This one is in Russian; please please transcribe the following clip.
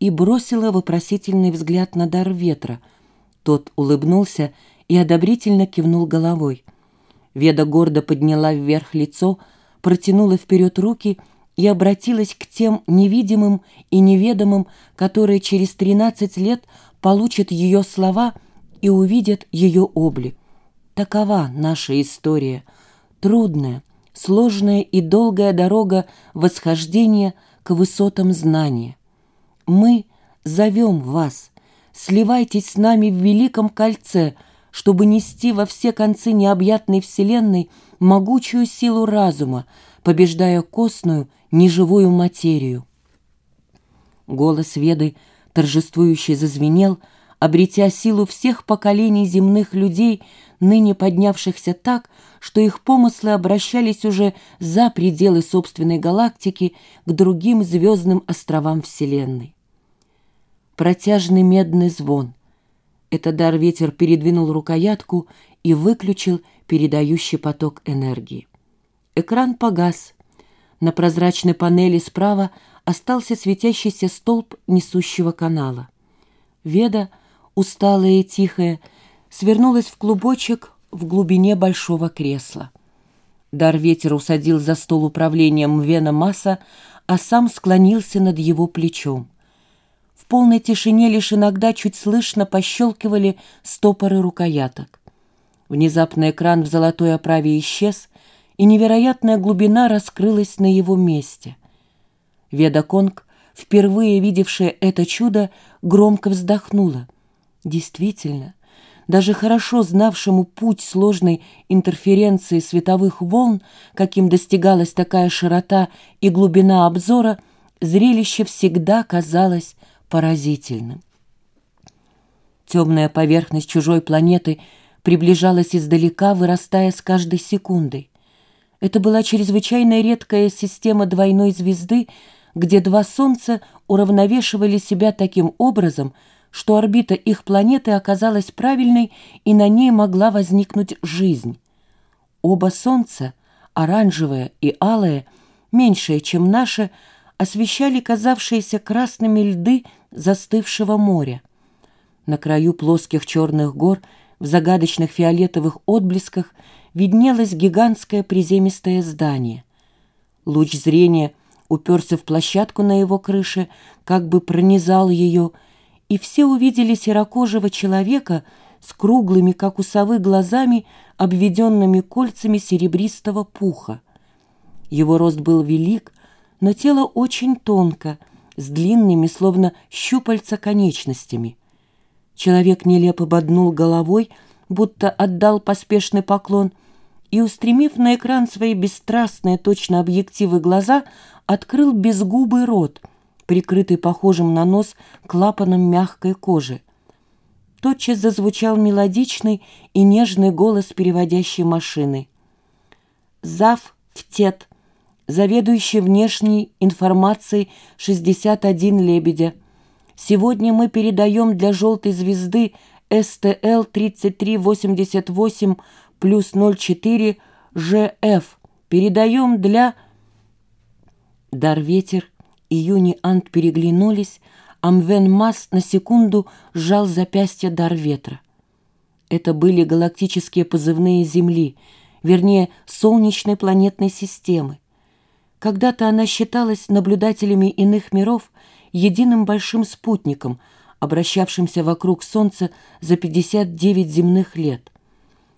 и бросила вопросительный взгляд на дар ветра. Тот улыбнулся и одобрительно кивнул головой. Веда гордо подняла вверх лицо, протянула вперед руки и обратилась к тем невидимым и неведомым, которые через тринадцать лет получат ее слова и увидят ее облик. Такова наша история, трудная, сложная и долгая дорога восхождения к высотам знания. Мы зовем вас, сливайтесь с нами в великом кольце, чтобы нести во все концы необъятной вселенной могучую силу разума, побеждая костную, неживую материю. Голос Веды торжествующе зазвенел, обретя силу всех поколений земных людей, ныне поднявшихся так, что их помыслы обращались уже за пределы собственной галактики к другим звездным островам Вселенной. Протяжный медный звон. Это дар ветер передвинул рукоятку и выключил передающий поток энергии. Экран погас. На прозрачной панели справа остался светящийся столб несущего канала. Веда, усталая и тихая, свернулась в клубочек в глубине большого кресла. Дар ветер усадил за стол управления Мвена Масса, а сам склонился над его плечом. В полной тишине лишь иногда чуть слышно пощелкивали стопоры рукояток. Внезапно экран в золотой оправе исчез, и невероятная глубина раскрылась на его месте. Веда Конг, впервые видевшая это чудо, громко вздохнула. Действительно, даже хорошо знавшему путь сложной интерференции световых волн, каким достигалась такая широта и глубина обзора, зрелище всегда казалось поразительным. Темная поверхность чужой планеты приближалась издалека, вырастая с каждой секундой. Это была чрезвычайно редкая система двойной звезды, где два Солнца уравновешивали себя таким образом – что орбита их планеты оказалась правильной и на ней могла возникнуть жизнь. Оба Солнца, оранжевое и алое, меньшее, чем наше, освещали казавшиеся красными льды застывшего моря. На краю плоских черных гор в загадочных фиолетовых отблесках виднелось гигантское приземистое здание. Луч зрения уперся в площадку на его крыше, как бы пронизал ее, и все увидели серокожего человека с круглыми, как у совы, глазами, обведенными кольцами серебристого пуха. Его рост был велик, но тело очень тонко, с длинными, словно щупальца, конечностями. Человек нелепо боднул головой, будто отдал поспешный поклон, и, устремив на экран свои бесстрастные, точно объективы глаза, открыл безгубый рот — прикрытый похожим на нос клапаном мягкой кожи. Тотчас зазвучал мелодичный и нежный голос переводящей машины. «Зав в ТЕТ, заведующий внешней информацией 61 Лебедя. Сегодня мы передаем для желтой звезды СТЛ 3388 плюс 04 ЖФ. Передаем для...» Дар ветер и Юни Ант переглянулись, а Мвен Мас на секунду сжал запястье дар ветра. Это были галактические позывные Земли, вернее, солнечной планетной системы. Когда-то она считалась наблюдателями иных миров единым большим спутником, обращавшимся вокруг Солнца за 59 земных лет.